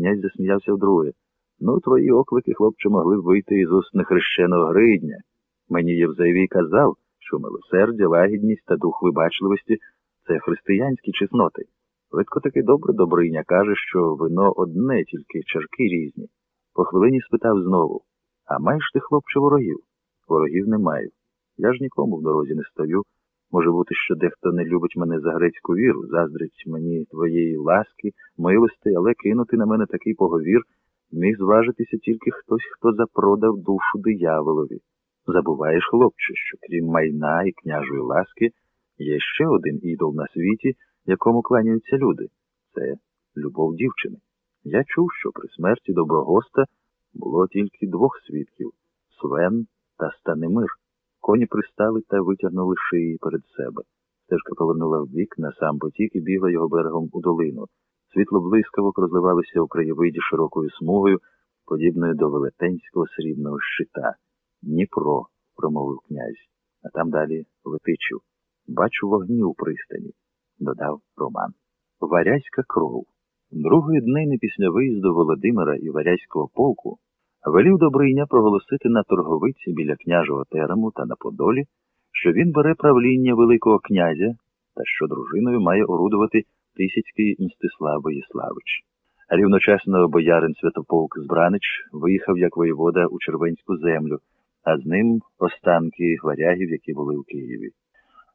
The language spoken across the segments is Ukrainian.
Князь засміявся вдруге. Ну, твої оклики, хлопче, могли б вийти із уст нехрещеного Гридня. Мені Євзевій казав, що милосердя, лагідність та дух вибачливості це християнські чесноти. Видко таки добре Добриня каже, що вино одне, тільки чарки різні. По хвилині спитав знову А маєш ти, хлопче, ворогів? Ворогів не маю. Я ж нікому в дорозі не стою. Може бути, що дехто не любить мене за грецьку віру, заздрить мені твоєї ласки, милости, але кинути на мене такий поговір міг зважитися тільки хтось, хто запродав душу дияволові. Забуваєш, хлопче, що крім майна і княжої ласки, є ще один ідол на світі, якому кланяються люди це любов дівчини. Я чув, що при смерті доброгоста було тільки двох свідків Свен та Станемир. Коні пристали та витягнули шиї перед себе. Стежка повернула вбік на сам потік і бігла його берегом у долину. Світло блискавок розливалося у краєвиді широкою смугою, подібною до велетенського срібного щита. Дніпро, промовив князь, а там далі Летичів. Бачу вогні у пристані, додав Роман. Варязька кров. Другої днини після виїзду Володимира і Варязького полку велів Добриня проголосити на торговиці біля княжого терему та на Подолі, що він бере правління Великого князя та що дружиною має орудувати Тисяцький Мстислав Боїславич. Рівночасно боярин Святополк Збранич виїхав як воєвода у Червенську землю, а з ним останки варягів, які були у Києві.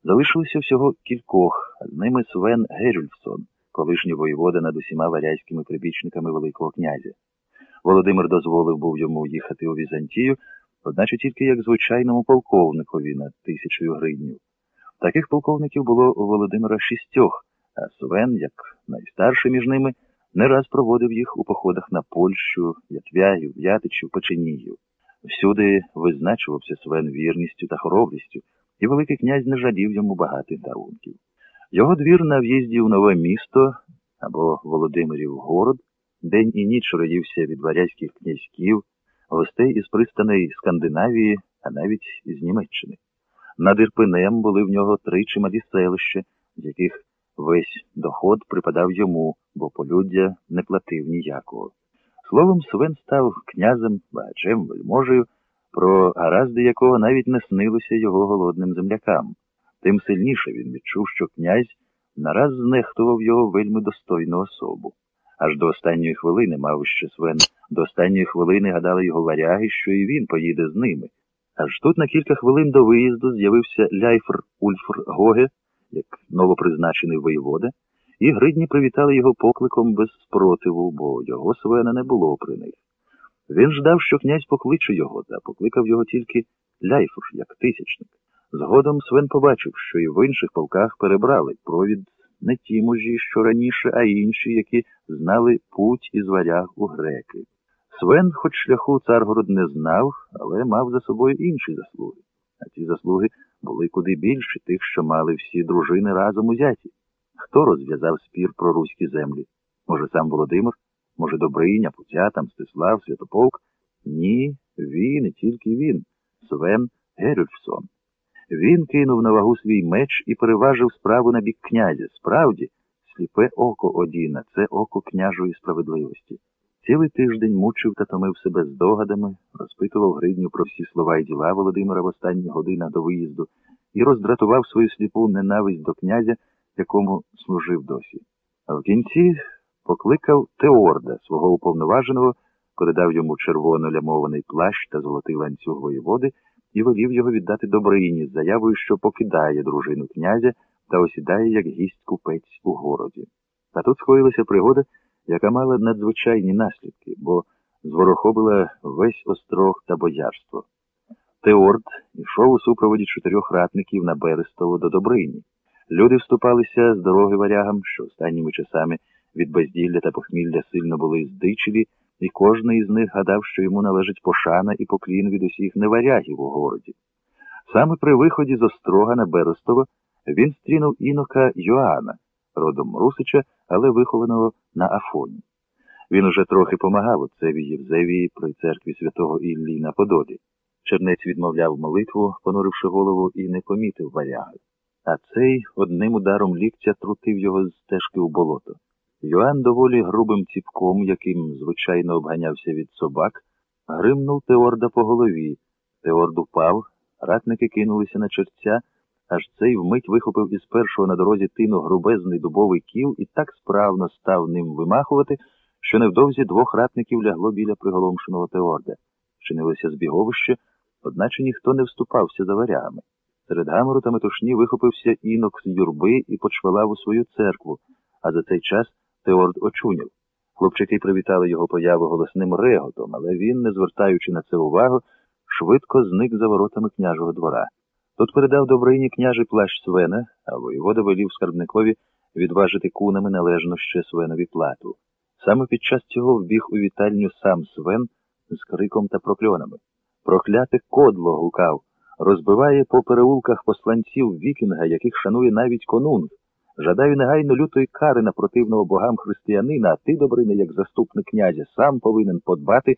Залишилося всього кількох, з ними Свен Герюльфсон, колишній воєвода над усіма варязькими прибічниками Великого князя. Володимир дозволив був йому їхати у Візантію, одначе тільки як звичайному полковникові над тисячою гривнів. Таких полковників було у Володимира шістьох, а Свен, як найстарший між ними, не раз проводив їх у походах на Польщу, Ятвягів, В'ятичів, Печенігів. Всюди визначувався Свен вірністю та хоробрістю, і Великий князь не жадів йому багатих дарунків. Його двір на в'їзді в нове місто або Володимирів город день і ніч родівся від варязьких князьків, гостей із пристаней Скандинавії, а навіть із Німеччини. Над Ірпенем були в нього три чималі селища, з яких весь доход припадав йому, бо полюддя не платив ніякого. Словом, Свен став князем, багачем, вельможею, про гаразди якого навіть не снилося його голодним землякам. Тим сильніше він відчув, що князь нараз знехтував його вельми достойну особу. Аж до останньої хвилини, мав ще Свен, до останньої хвилини гадали його варяги, що і він поїде з ними. Аж тут на кілька хвилин до виїзду з'явився Ляйфр Ульфр Гоге, як новопризначений воєвода, і гридні привітали його покликом без спротиву, бо його Свена не було при них. Він ждав, що князь покличе його, та покликав його тільки Ляйфр, як тисячник. Згодом Свен побачив, що і в інших полках перебрали провід не ті мужі, що раніше, а інші, які знали путь із варяг у греки. Свен, хоч шляху царгород не знав, але мав за собою інші заслуги. А ці заслуги були куди більші тих, що мали всі дружини разом узяті. Хто розв'язав спір про руські землі? Може, сам Володимир? Може, Добриня, Путята, Мстислав, Святополк? Ні, він і тільки він, Свен Герюльфсон. Він кинув на вагу свій меч і переважив справу на бік князя. Справді, сліпе око Одіна, це око княжої справедливості. Цілий тиждень мучив та томив себе здогадами, розпитував Гридню про всі слова і діла Володимира в останні години до виїзду і роздратував свою сліпу ненависть до князя, якому служив досі. А в кінці покликав Теорда, свого уповноваженого, передав йому червоно лямований плащ та золотий ланцюг воєводи і волів його віддати Добрині з заявою, що покидає дружину князя та осідає як гість купець у городі. Та тут скоїлася пригода, яка мала надзвичайні наслідки, бо зворохобила весь острог та боярство. Теорд йшов у супроводі чотирьох ратників на Берестово до Добрині. Люди вступалися з дороги варягам, що останніми часами від безділля та похмілля сильно були здичеві, і кожний із них гадав, що йому належить пошана і поклін від усіх неварягів у городі. Саме при виході з острога на Берестово він стрінув інока Йоанна, родом Русича, але вихованого на Афоні. Він уже трохи помагав отцеві Євзевії при церкві святого Іллі на Подолі. Чернець відмовляв молитву, понуривши голову, і не помітив варяга. А цей одним ударом ліктя трутив його з стежки у болото. Йоанн доволі грубим ціпком, яким звичайно обганявся від собак, гримнув Теорда по голові. Теорд упав, ратники кинулися на черця, аж цей вмить вихопив із першого на дорозі тину грубезний дубовий кіл і так справно став ним вимахувати, що невдовзі двох ратників лягло біля приголомшеного Теорда. Чинилося збіговище, одначе ніхто не вступався за варягами. Серед гамору та метушні вихопився інок з юрби і почвалав у свою церкву, а за цей час Теорд очуняв. Хлопчики привітали його появу голосним реготом, але він, не звертаючи на це увагу, швидко зник за воротами княжого двора. Тут передав Добрині княжий плащ Свена, а воєвода велів скарбникові відважити кунами належну ще Свенові плату. Саме під час цього вбіг у вітальню сам Свен з криком та прокльонами. Прокляте кодло гукав, розбиває по переулках посланців вікінга, яких шанує навіть конунг. Жадаю негайно лютої кари на противного богам християнина, а ти, Добрине, як заступник князя, сам повинен подбати,